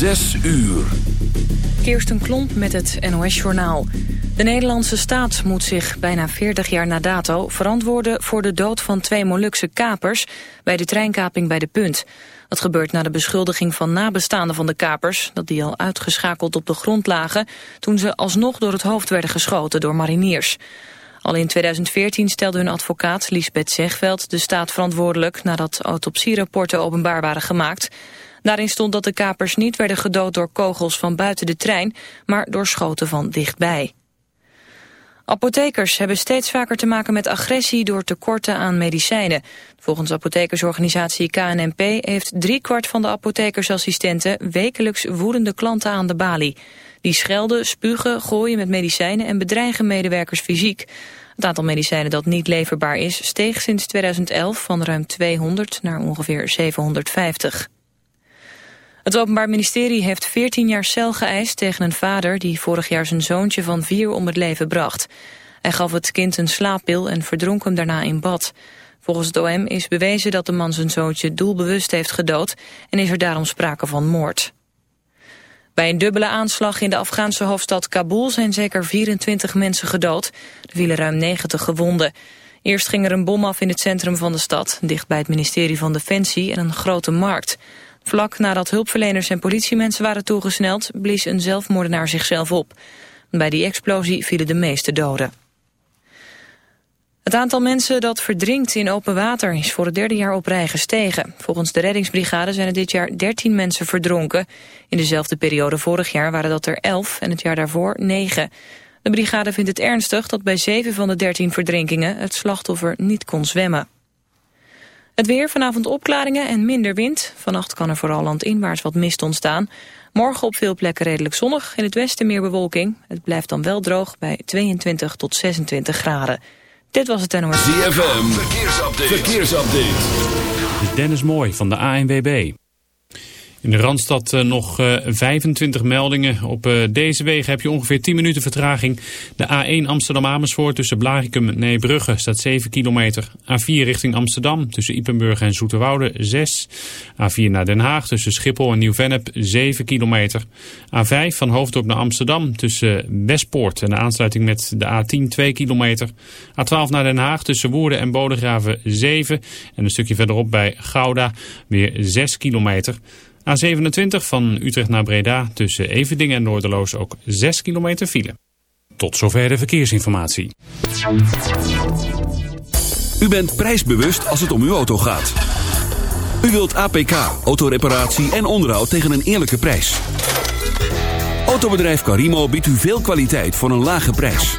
Zes uur. Kirsten Klomp met het NOS-journaal. De Nederlandse staat moet zich bijna 40 jaar na dato verantwoorden voor de dood van twee Molukse kapers bij de treinkaping bij De Punt. Dat gebeurt na de beschuldiging van nabestaanden van de kapers, dat die al uitgeschakeld op de grond lagen toen ze alsnog door het hoofd werden geschoten door mariniers. Al in 2014 stelde hun advocaat Lisbeth Zegveld de staat verantwoordelijk nadat autopsierapporten openbaar waren gemaakt. Daarin stond dat de kapers niet werden gedood door kogels van buiten de trein, maar door schoten van dichtbij. Apothekers hebben steeds vaker te maken met agressie door tekorten aan medicijnen. Volgens apothekersorganisatie KNMP heeft driekwart van de apothekersassistenten wekelijks woedende klanten aan de balie. Die schelden, spugen, gooien met medicijnen en bedreigen medewerkers fysiek. Het aantal medicijnen dat niet leverbaar is steeg sinds 2011 van ruim 200 naar ongeveer 750. Het Openbaar Ministerie heeft 14 jaar cel geëist tegen een vader die vorig jaar zijn zoontje van vier om het leven bracht. Hij gaf het kind een slaappil en verdronk hem daarna in bad. Volgens het OM is bewezen dat de man zijn zoontje doelbewust heeft gedood en is er daarom sprake van moord. Bij een dubbele aanslag in de Afghaanse hoofdstad Kabul zijn zeker 24 mensen gedood. Er vielen ruim 90 gewonden. Eerst ging er een bom af in het centrum van de stad, dicht bij het ministerie van Defensie en een grote markt. Vlak nadat hulpverleners en politiemensen waren toegesneld... blies een zelfmoordenaar zichzelf op. Bij die explosie vielen de meeste doden. Het aantal mensen dat verdrinkt in open water is voor het derde jaar op rij gestegen. Volgens de reddingsbrigade zijn er dit jaar 13 mensen verdronken. In dezelfde periode vorig jaar waren dat er 11 en het jaar daarvoor 9. De brigade vindt het ernstig dat bij 7 van de 13 verdrinkingen het slachtoffer niet kon zwemmen. Het weer, vanavond opklaringen en minder wind. Vannacht kan er vooral landinwaarts wat mist ontstaan. Morgen op veel plekken redelijk zonnig. In het westen meer bewolking. Het blijft dan wel droog bij 22 tot 26 graden. Dit was het NOS. ZFM, verkeersupdate. verkeersupdate. Dennis Mooi van de ANWB. In de Randstad uh, nog uh, 25 meldingen. Op uh, deze wegen heb je ongeveer 10 minuten vertraging. De A1 Amsterdam-Amersfoort tussen Blarikum en Neebrugge staat 7 kilometer. A4 richting Amsterdam tussen Ipenburg en Zoeterwoude 6. A4 naar Den Haag tussen Schiphol en Nieuw-Vennep 7 kilometer. A5 van Hoofddorp naar Amsterdam tussen Westpoort en de aansluiting met de A10 2 kilometer. A12 naar Den Haag tussen Woerden en Bodegraven 7. En een stukje verderop bij Gouda weer 6 kilometer. A27 van Utrecht naar Breda tussen Everdingen en Noorderloos ook 6 kilometer file. Tot zover de verkeersinformatie. U bent prijsbewust als het om uw auto gaat. U wilt APK, autoreparatie en onderhoud tegen een eerlijke prijs. Autobedrijf Carimo biedt u veel kwaliteit voor een lage prijs.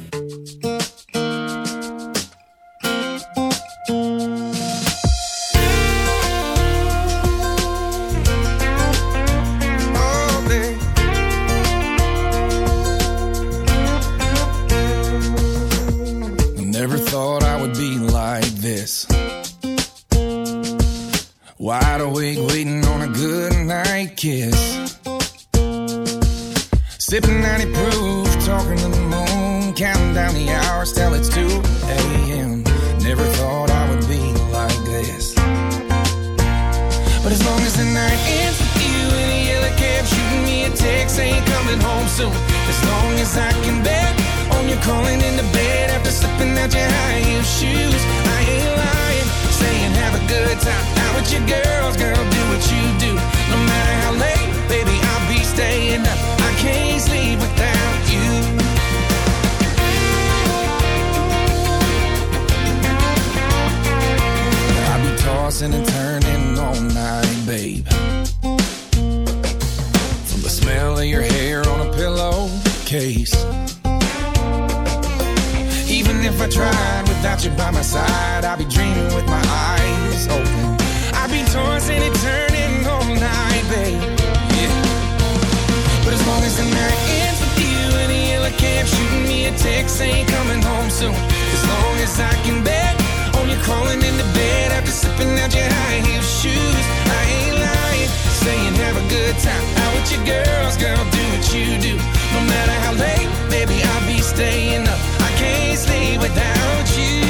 lunatics ain't coming home soon. As long as I can bet on you crawling into bed after slipping out your high heel shoes. I ain't lying, saying have a good time out with your girls, girl. Do what you do, no matter how late. Baby, I'll be staying up. I can't sleep without you.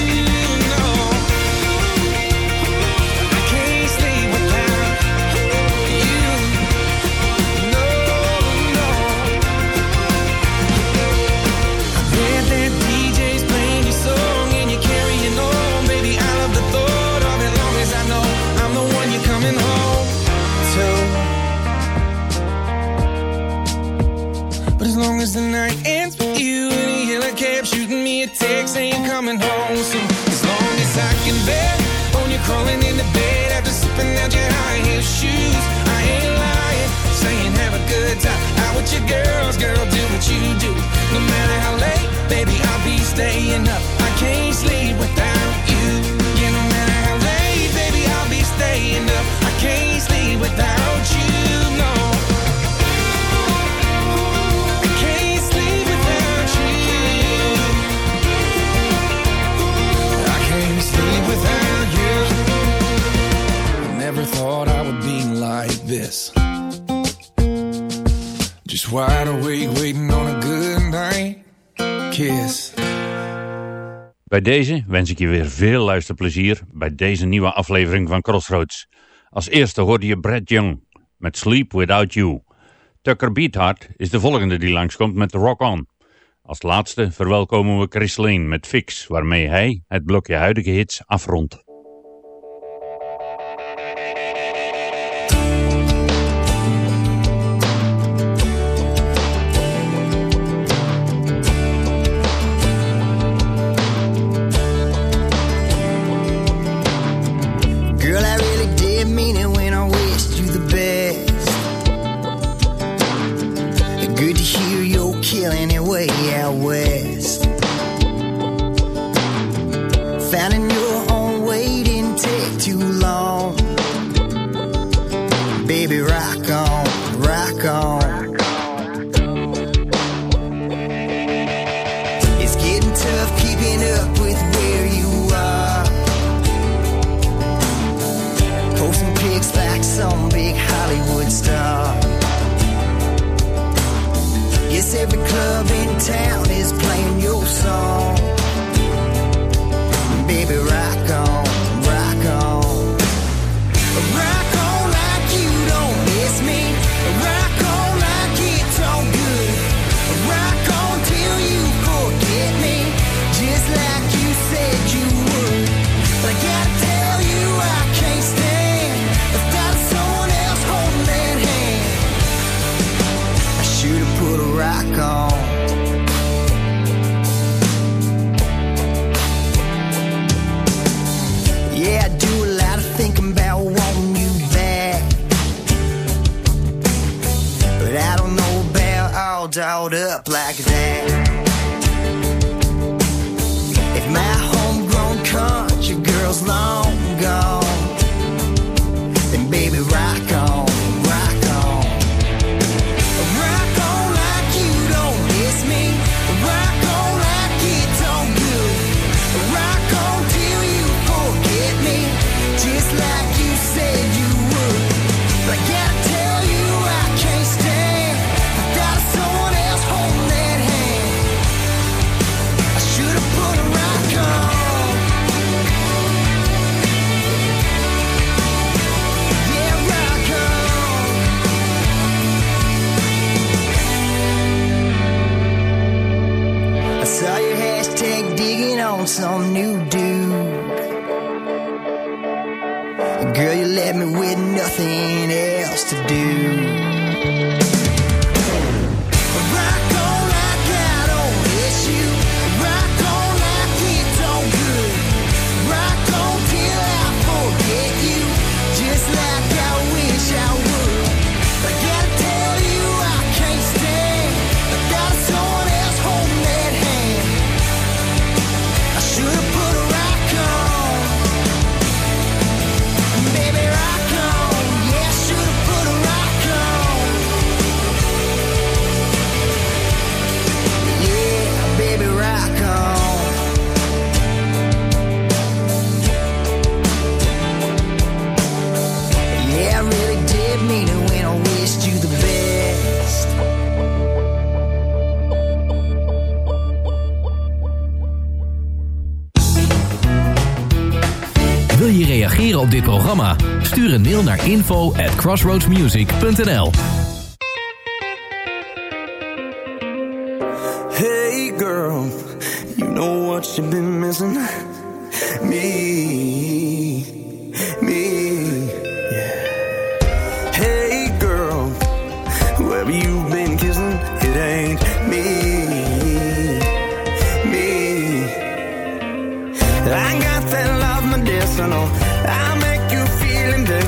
Cause the night ends with you in a yellow cab shooting me a text saying coming home. soon. as long as I can bet on you crawling in the bed after sipping out your high heel shoes, I ain't lying, saying have a good time out with your girls, girl, do what you do. No matter how late, baby, I'll be staying up. I can't sleep without. Just waiting on a good night kiss. Bij deze wens ik je weer veel luisterplezier bij deze nieuwe aflevering van Crossroads. Als eerste hoorde je Brad Young met Sleep Without You. Tucker Beathard is de volgende die langskomt met Rock On. Als laatste verwelkomen we Chris Lane met Fix, waarmee hij het blokje huidige hits afrondt. Stuur een mail naar info at crossroadsmusic.nl Hey girl, you know what you've been missing? Me,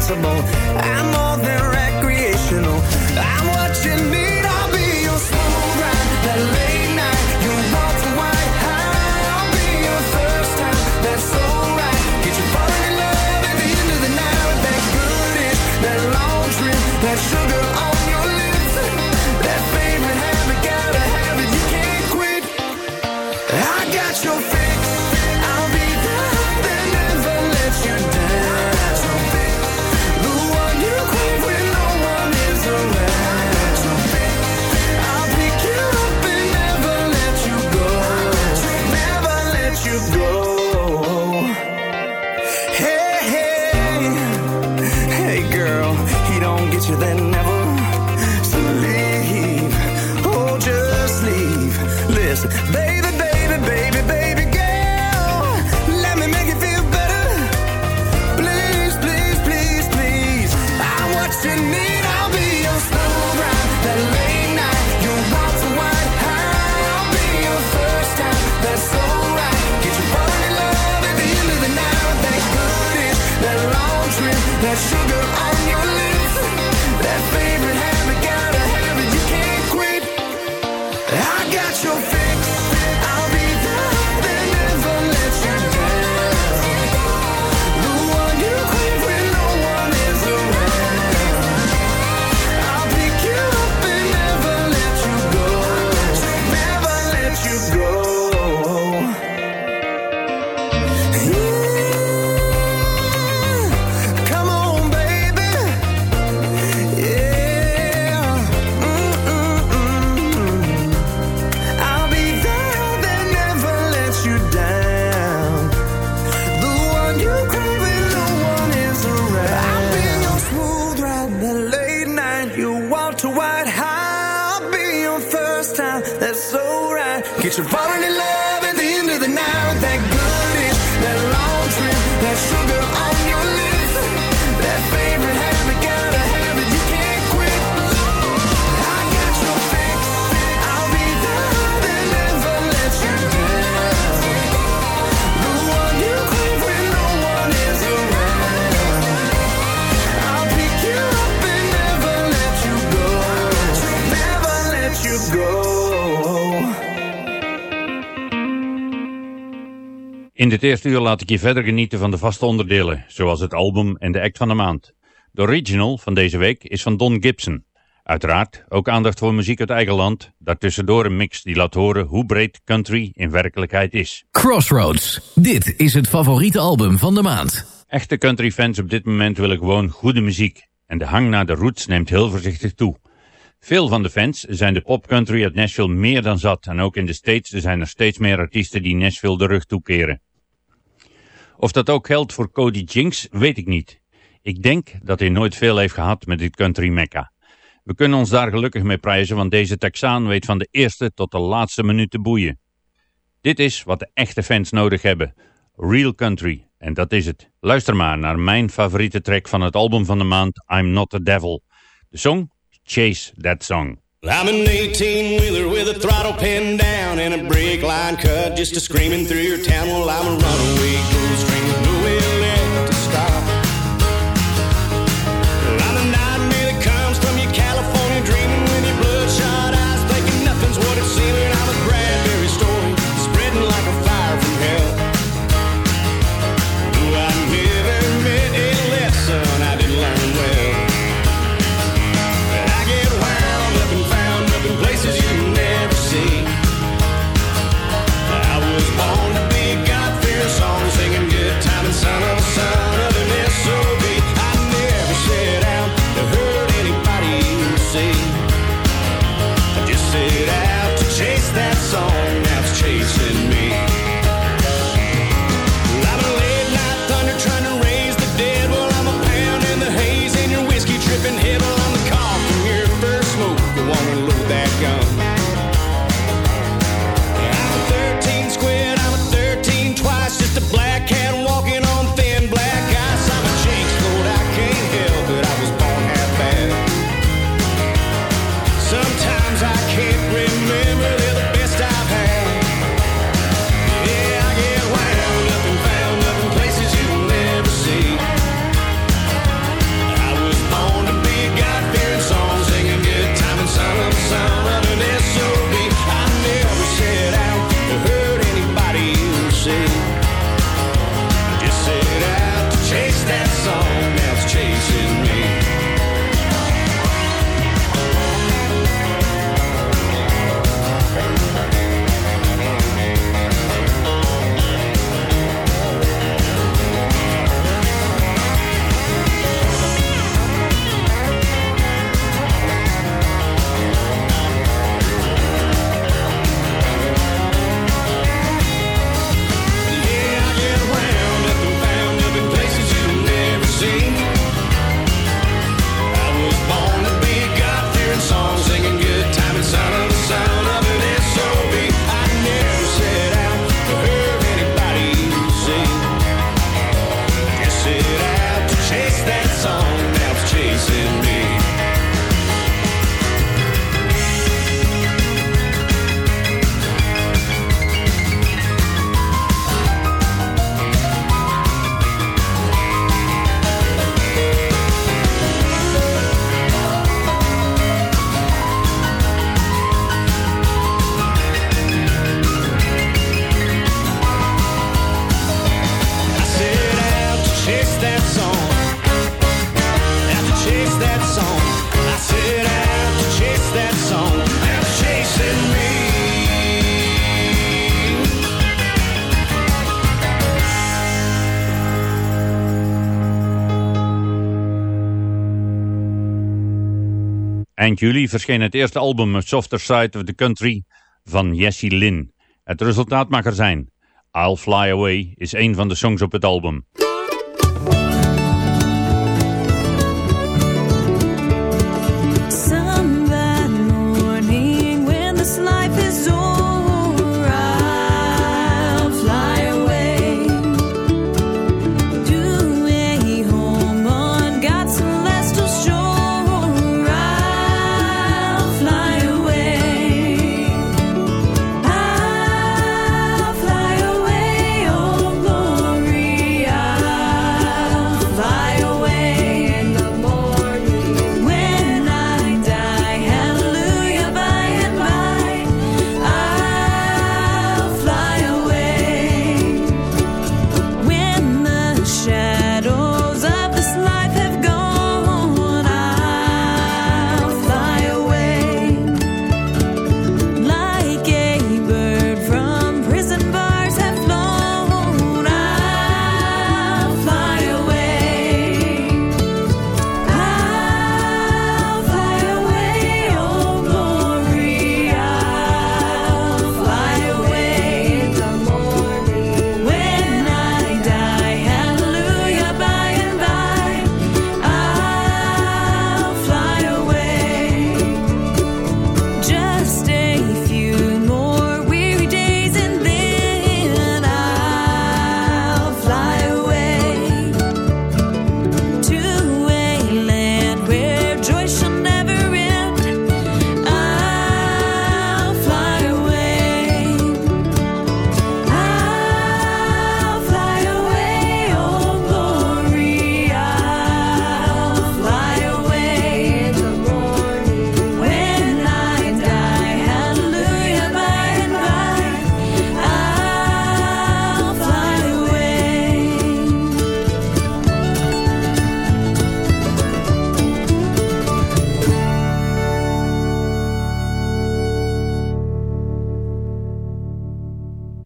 invincible. I'm more than recreational. I'm In dit eerste uur laat ik je verder genieten van de vaste onderdelen, zoals het album en de act van de maand. De original van deze week is van Don Gibson. Uiteraard ook aandacht voor muziek uit eigen land, daartussendoor een mix die laat horen hoe breed country in werkelijkheid is. Crossroads. Dit is het favoriete album van de maand. Echte countryfans op dit moment willen gewoon goede muziek en de hang naar de roots neemt heel voorzichtig toe. Veel van de fans zijn de popcountry uit Nashville meer dan zat en ook in de States zijn er steeds meer artiesten die Nashville de rug toekeren. Of dat ook geldt voor Cody Jinks, weet ik niet. Ik denk dat hij nooit veel heeft gehad met dit country mecca. We kunnen ons daar gelukkig mee prijzen, want deze Texaan weet van de eerste tot de laatste minuut te boeien. Dit is wat de echte fans nodig hebben. Real country. En dat is het. Luister maar naar mijn favoriete track van het album van de maand, I'm Not The Devil. De song? Chase That Song. I'm an 18 wheeler with a throttle pinned down and a brake line cut just a screaming through your town. while I'm a runaway ghost train. Eind juli verscheen het eerste album Softer Side of the Country van Jesse Lynn. Het resultaat mag er zijn. I'll Fly Away is een van de songs op het album.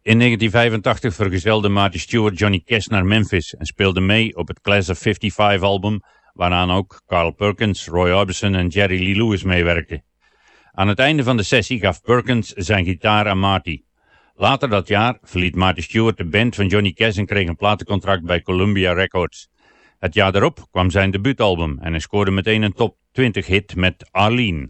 In 1985 vergezelde Marty Stewart Johnny Cash naar Memphis en speelde mee op het Class of 55 album, waaraan ook Carl Perkins, Roy Orbison en Jerry Lee Lewis meewerkten. Aan het einde van de sessie gaf Perkins zijn gitaar aan Marty. Later dat jaar verliet Marty Stewart de band van Johnny Cash en kreeg een platencontract bij Columbia Records. Het jaar daarop kwam zijn debuutalbum en hij scoorde meteen een top 20 hit met Arlene.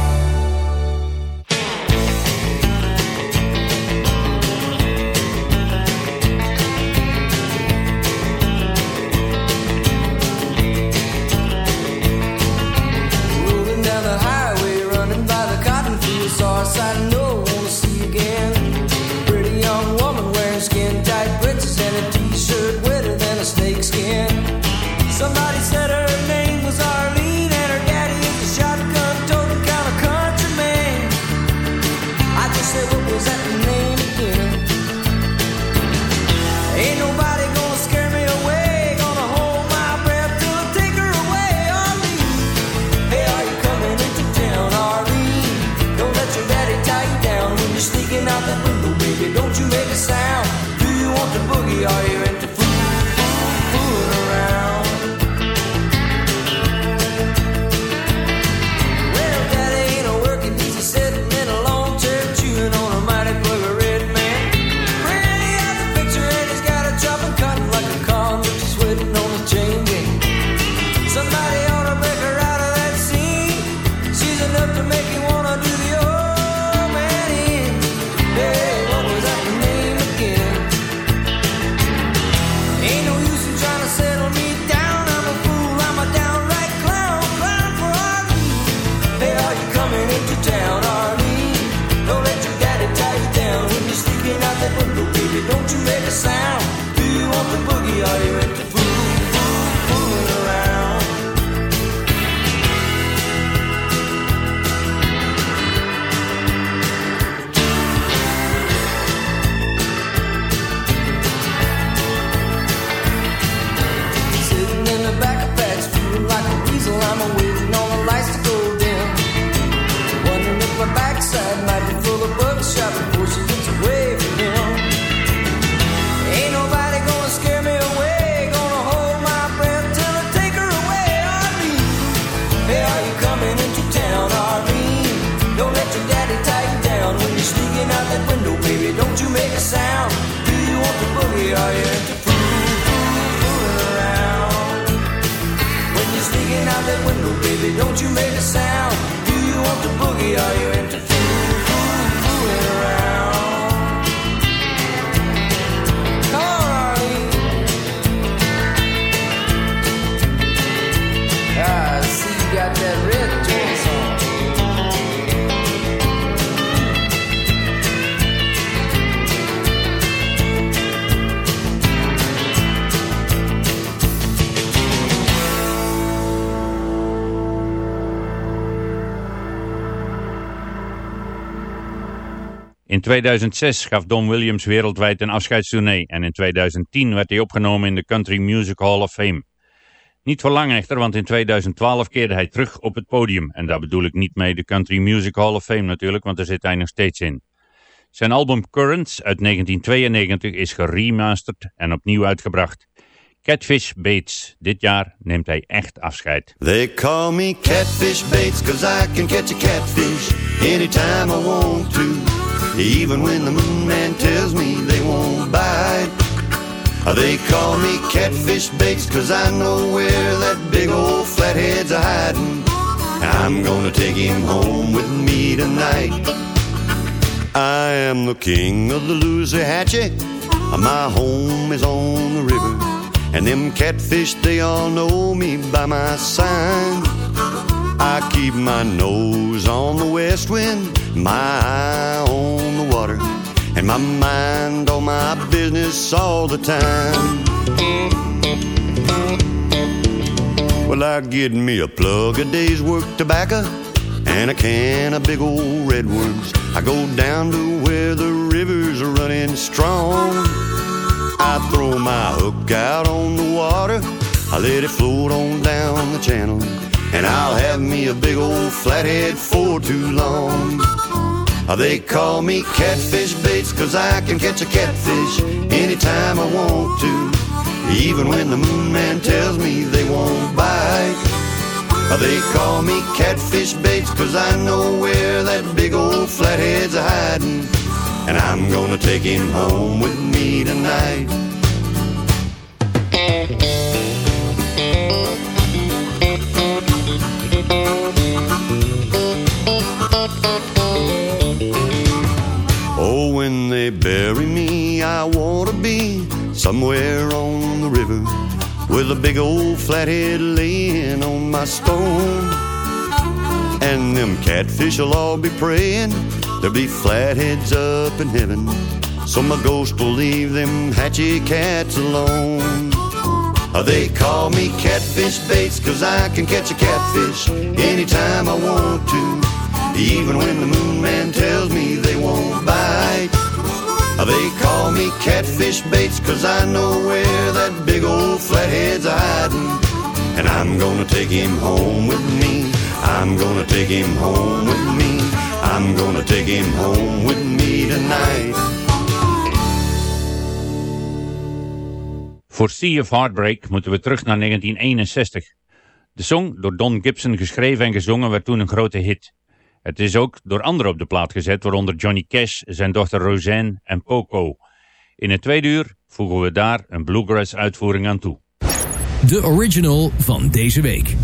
2006 gaf Don Williams wereldwijd een afscheidstournee en in 2010 werd hij opgenomen in de Country Music Hall of Fame. Niet voor lang echter, want in 2012 keerde hij terug op het podium. En daar bedoel ik niet mee de Country Music Hall of Fame natuurlijk, want daar zit hij nog steeds in. Zijn album Currents uit 1992 is geremasterd en opnieuw uitgebracht. Catfish Bates. Dit jaar neemt hij echt afscheid. They call me Catfish Bates cause I can catch a catfish anytime I want to. Even when the moon man tells me they won't bite. Uh, they call me Catfish Bates cause I know where that big old flathead's a hiding. I'm gonna take him home with me tonight. I am the king of the Lousathatchee. Uh, my home is on the river. And them catfish, they all know me by my sign. I keep my nose on the west wind, my eye on the water, and my mind on my business all the time. Well, I get me a plug a day's work tobacco and a can of big old redwoods. I go down to where the rivers are running strong. I throw my hook out on the water. I let it float on down the channel. And I'll have me a big old flathead for too long. Uh, They call me catfish baits cause I can catch a catfish anytime I want to. Even when the moon man tells me they won't bite. Uh, They call me catfish baits cause I know where that big old flathead's hiding. And I'm gonna take him home with me tonight. Oh, when they bury me, I wanna be somewhere on the river with a big old flathead laying on my stone. And them catfish will all be praying, there'll be flatheads up in heaven. So my ghost will leave them hatchy cats alone. Uh, They call me catfish baits cause I can catch a catfish anytime I want to. Even when the moon man tells me they won't bite. Uh, They call me catfish baits cause I know where that big old flathead's hiding. And I'm gonna take him home with me. I'm gonna take him home with me. I'm gonna take him home with me tonight. Voor Sea of Heartbreak moeten we terug naar 1961. De song, door Don Gibson geschreven en gezongen, werd toen een grote hit. Het is ook door anderen op de plaat gezet, waaronder Johnny Cash, zijn dochter Roseanne en Poco. In het tweede uur voegen we daar een bluegrass uitvoering aan toe. De original van deze week.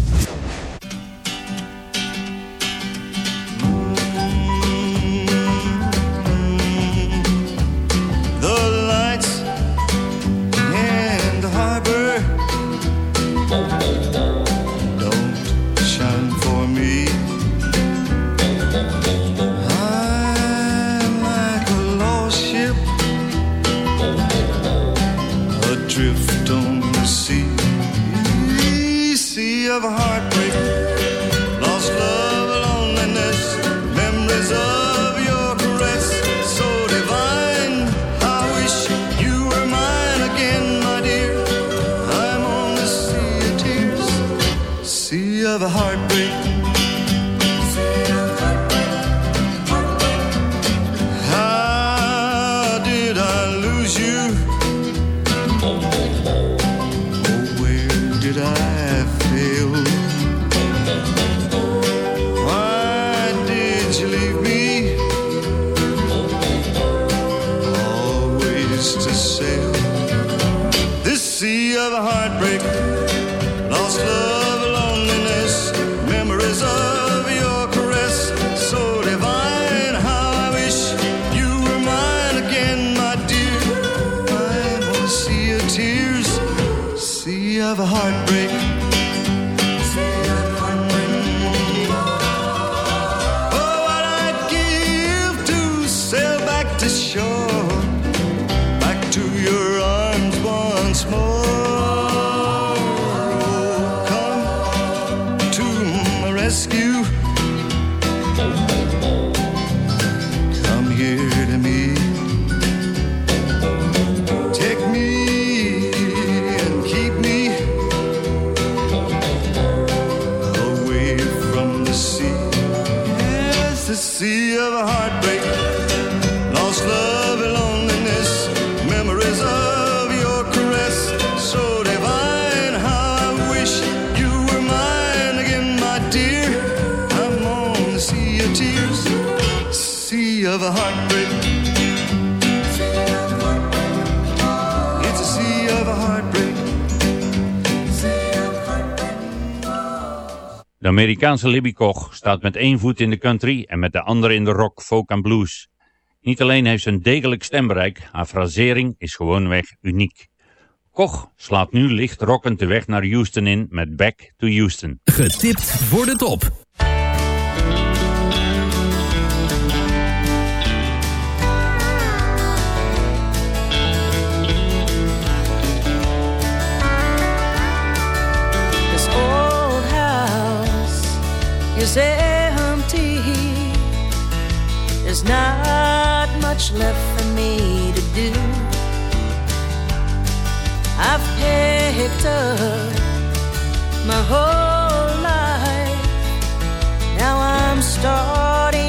De Amerikaanse Libby Koch staat met één voet in de country en met de andere in de rock, folk en blues. Niet alleen heeft ze een degelijk stembereik, haar frasering is gewoonweg uniek. Koch slaat nu licht rockend de weg naar Houston in met Back to Houston. Getipt voor de top. You say Humpty, there's not much left for me to do. I've picked up my whole life. Now I'm starting.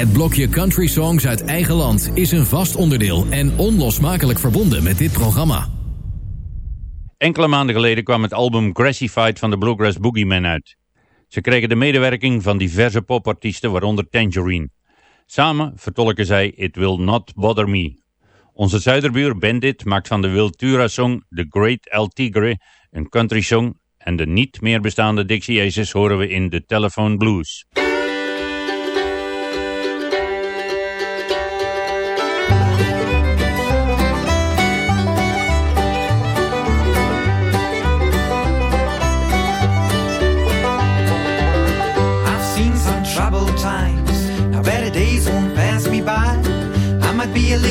Het blokje country songs uit eigen land is een vast onderdeel en onlosmakelijk verbonden met dit programma. Enkele maanden geleden kwam het album Grassified van de Bluegrass Boogeyman uit. Ze kregen de medewerking van diverse popartiesten, waaronder Tangerine. Samen vertolken zij It Will Not Bother Me. Onze zuiderbuur Bandit maakt van de Wiltura-song The Great El Tigre een country song en de niet meer bestaande Dixie Aces horen we in The Telephone Blues.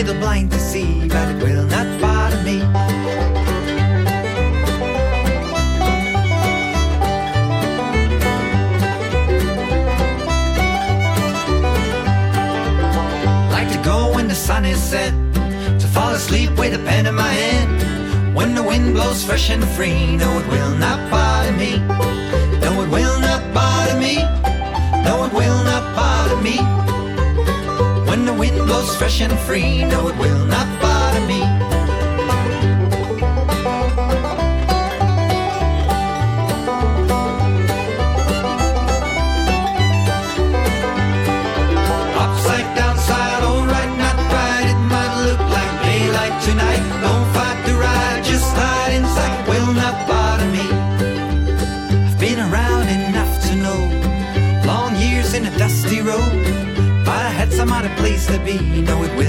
Little blind to see, but it will not bother me. Like to go when the sun is set, to fall asleep with a pen in my hand. When the wind blows fresh and free, no, it will not bother me. No, it will not bother me. No, it will not bother me. Blows fresh and free, no, it will not bother place to be. No, it will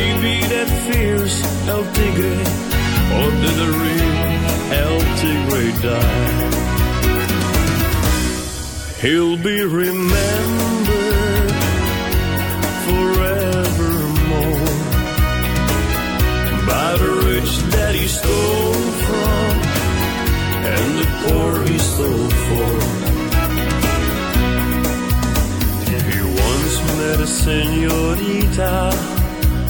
Maybe that fears El Tigre, or did the real El Tigre die? He'll be remembered forevermore by the rich that he stole from and the poor he stole for. He once met a senorita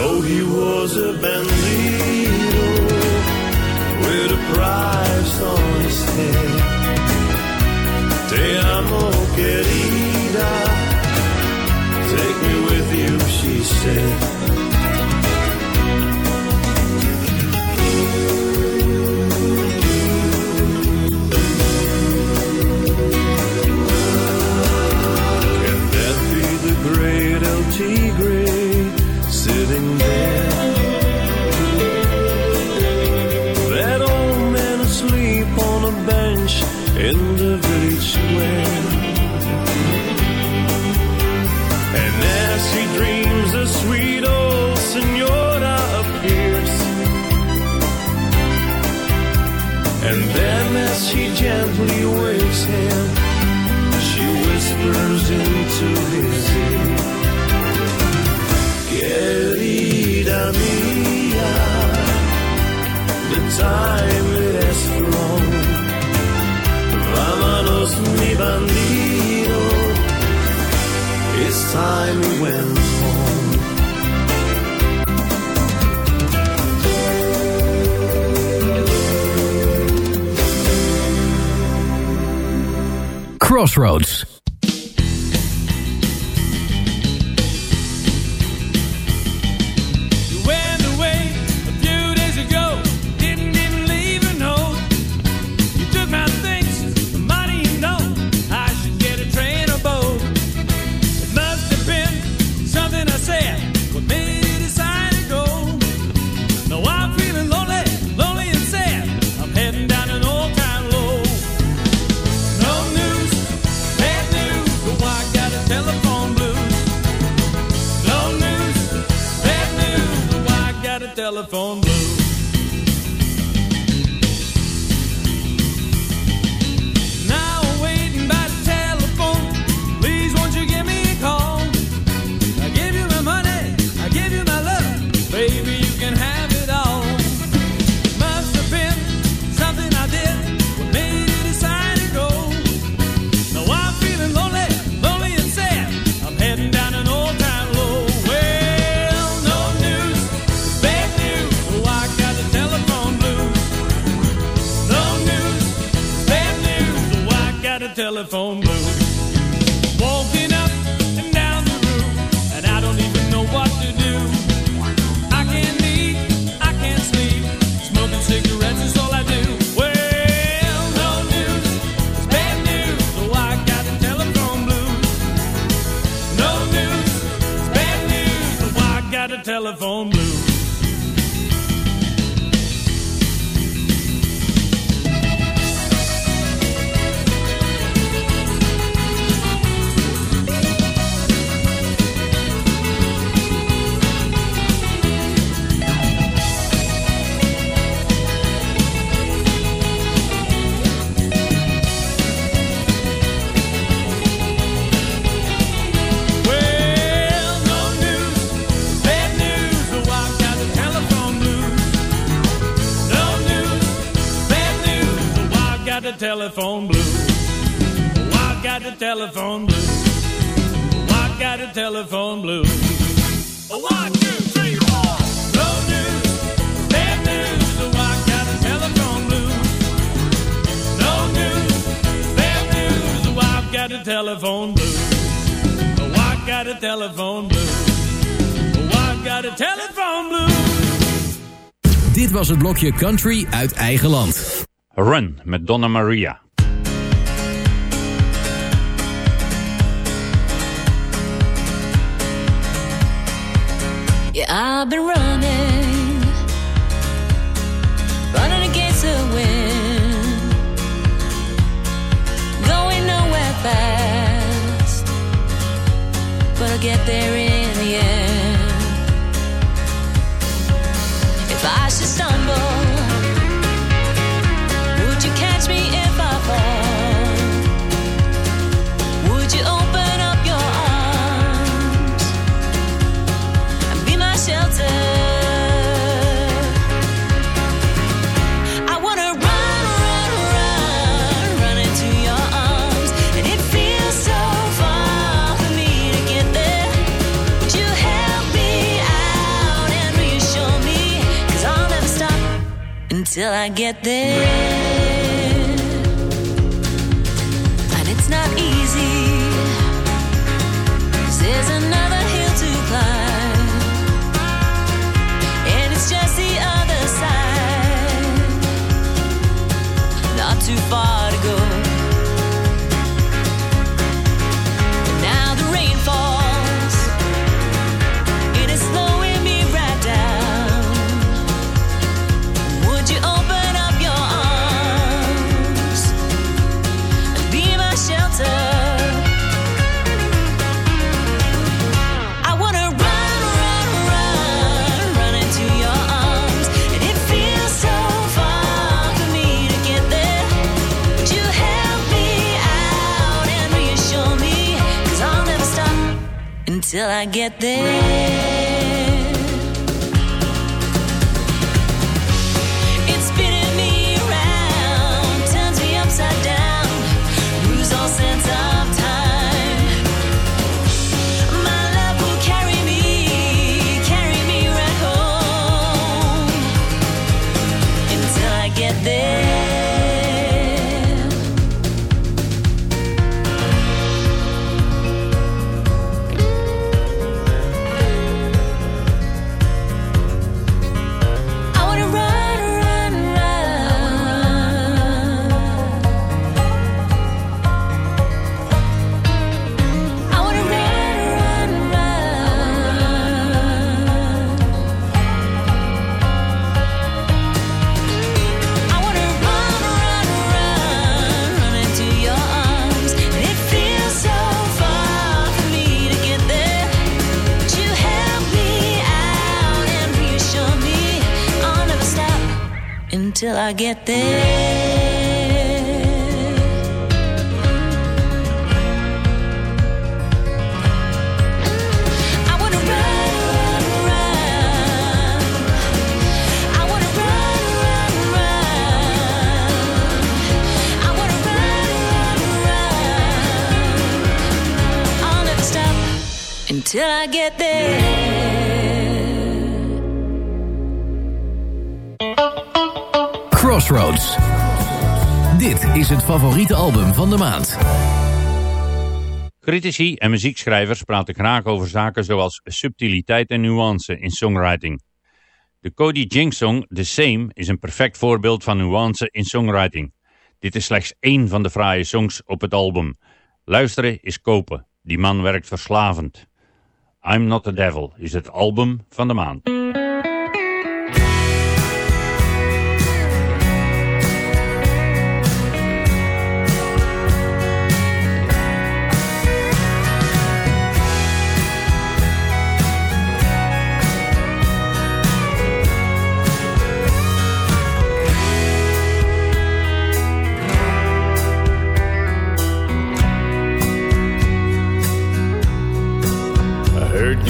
Though he was a bandito with a price on his head. Te amo, querida. Take me with you, she said. in the village square. And as he dreams, the sweet old senora appears. And then as she gently waves him, she whispers into his ear, Querida mía, the time Simon went home. Crossroads. het blokje country uit eigen land. Run met Donna Maria. I get there till I get there. get there. favoriete album van de maand. Critici en muziekschrijvers praten graag over zaken zoals subtiliteit en nuance in songwriting. De Cody Jinx song The Same is een perfect voorbeeld van nuance in songwriting. Dit is slechts één van de fraaie songs op het album. Luisteren is kopen. Die man werkt verslavend. I'm Not The Devil is het album van de maand.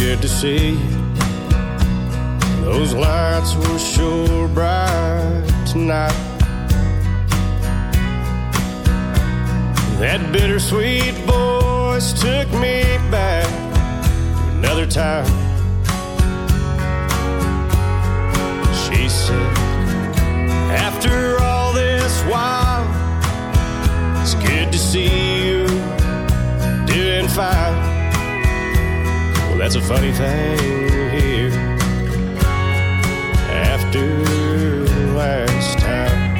Good to see. Those lights were sure bright tonight. That bittersweet voice took me back to another time. She said, After all this while, it's good to see you doing fine. That's a funny thing to hear after last time.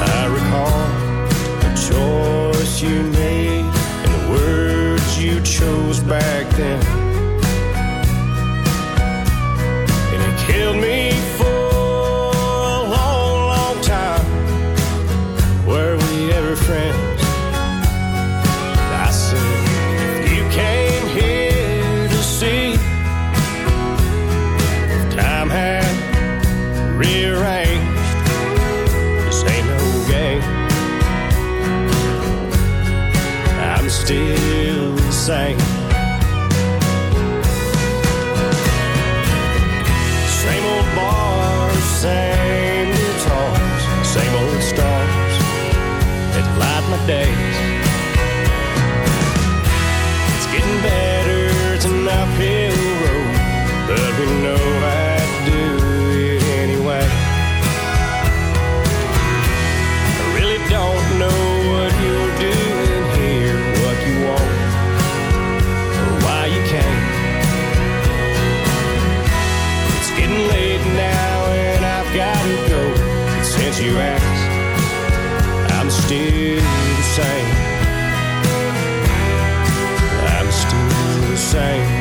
I recall the choice you made and the words you chose back then. And it killed me Same.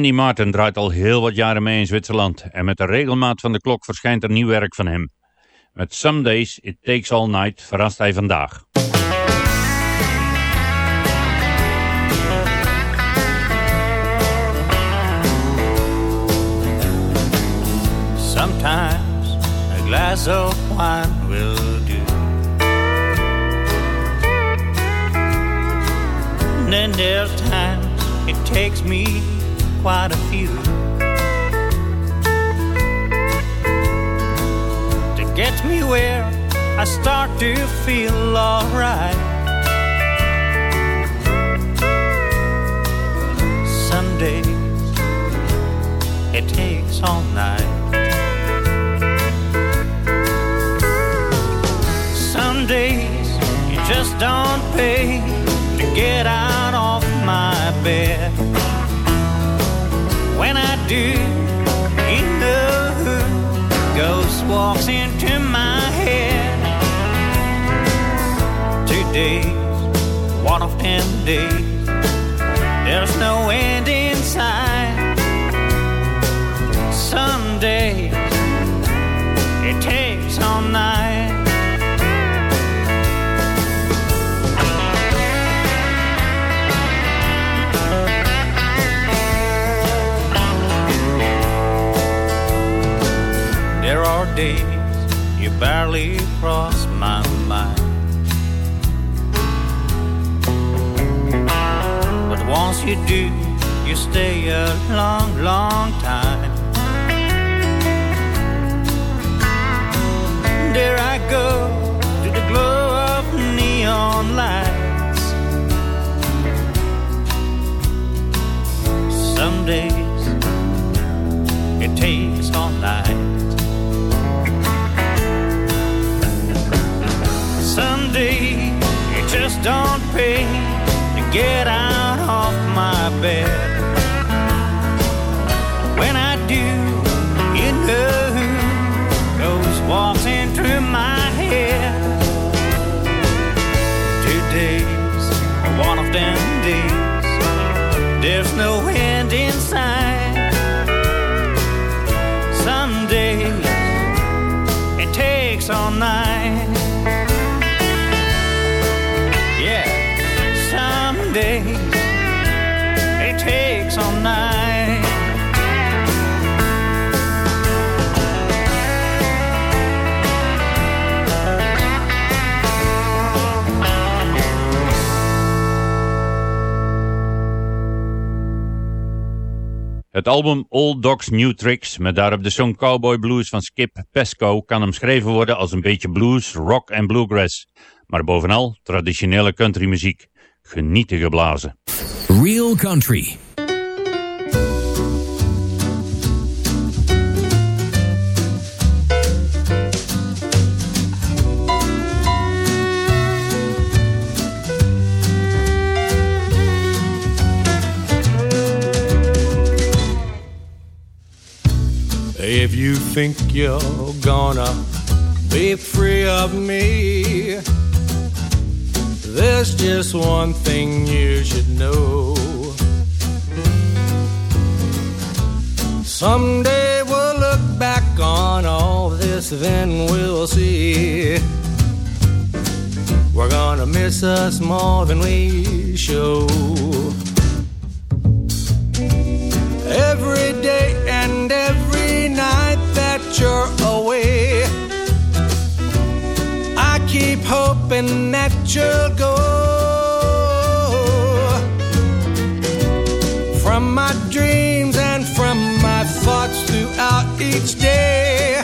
Andy Martin draait al heel wat jaren mee in Zwitserland en met de regelmaat van de klok verschijnt er nieuw werk van hem. Met Some Days It Takes All Night verrast hij vandaag. Sometimes a glass of wine will do. Then times it takes me quite a few to get me where I start to feel alright. Some days it takes all night. Some days it just don't pay to get out of my bed. Do, you know who ghost walks into my head. Today's one of them days. Days you barely cross my mind. But once you do, you stay a long, long time. There I go to the glow of neon lights. Some Someday it just don't pay to get out of my bed. When I do, you know goes walking through my head. Today's one of them days. There's no end in sight. Het album Old Dogs New Tricks met daarop de song Cowboy Blues van Skip Pesco kan omschreven worden als een beetje blues, rock en bluegrass. Maar bovenal traditionele countrymuziek. Genieten geblazen. Real Country. If you think you're gonna be free of me, there's just one thing you should know. Someday we'll look back on all this, then we'll see. We're gonna miss us more than we show. Every day and every night that you're away, I keep hoping that you'll go. From my dreams and from my thoughts throughout each day,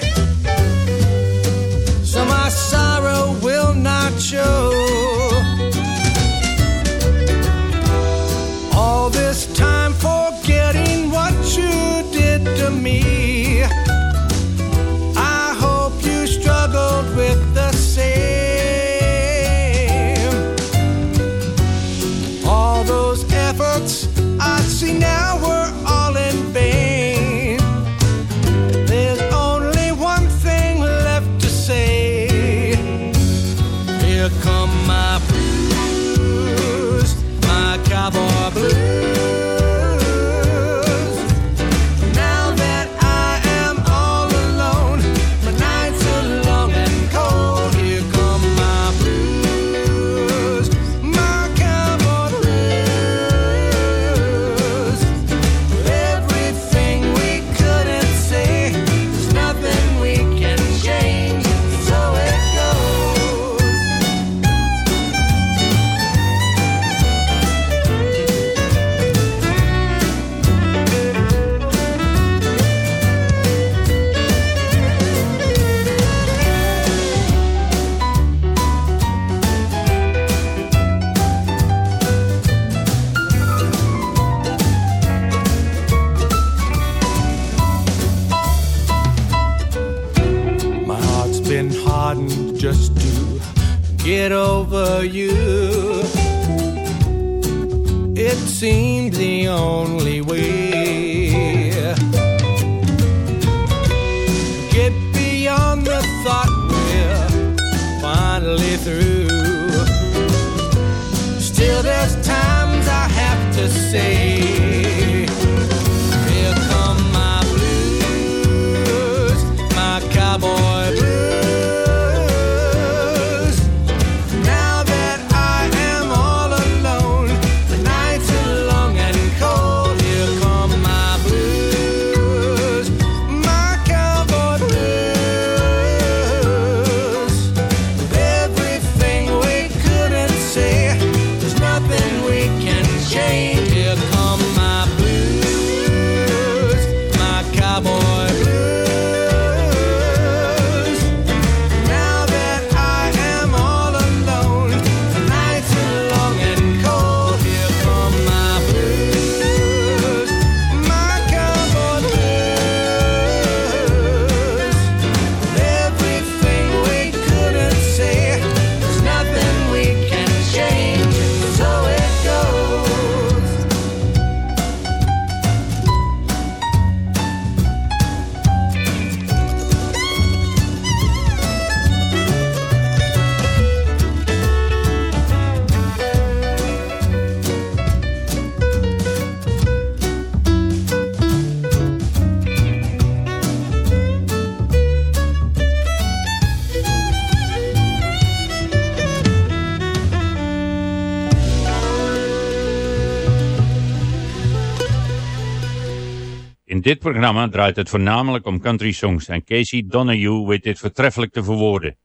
dit programma draait het voornamelijk om country songs en Casey Donahue weet dit voortreffelijk te verwoorden.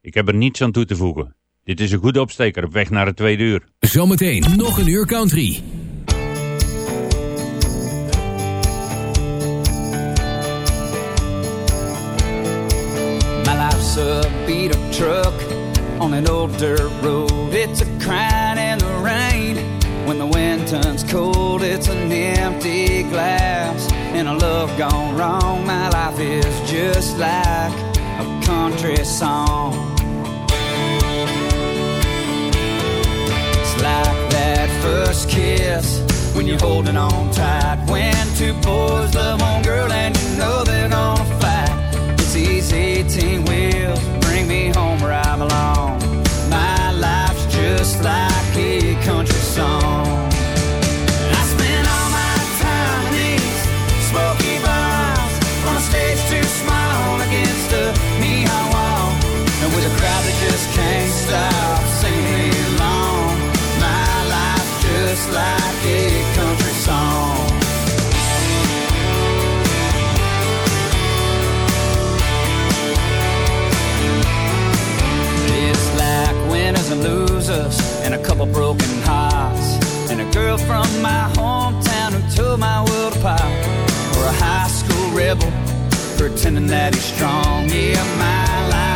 Ik heb er niets aan toe te voegen. Dit is een goede opsteker op weg naar het tweede uur. Zometeen nog een uur country. My life's a beat up truck on an old dirt road. It's a crying in the rain. When the wind turns cold, it's an empty glass. And a love gone wrong. My life is just like a country song. It's like that first kiss when you're holding on tight. When two boys love one girl and you know they're gonna fight. It's these 18 wheels pretending that he's strong. Yeah, my life's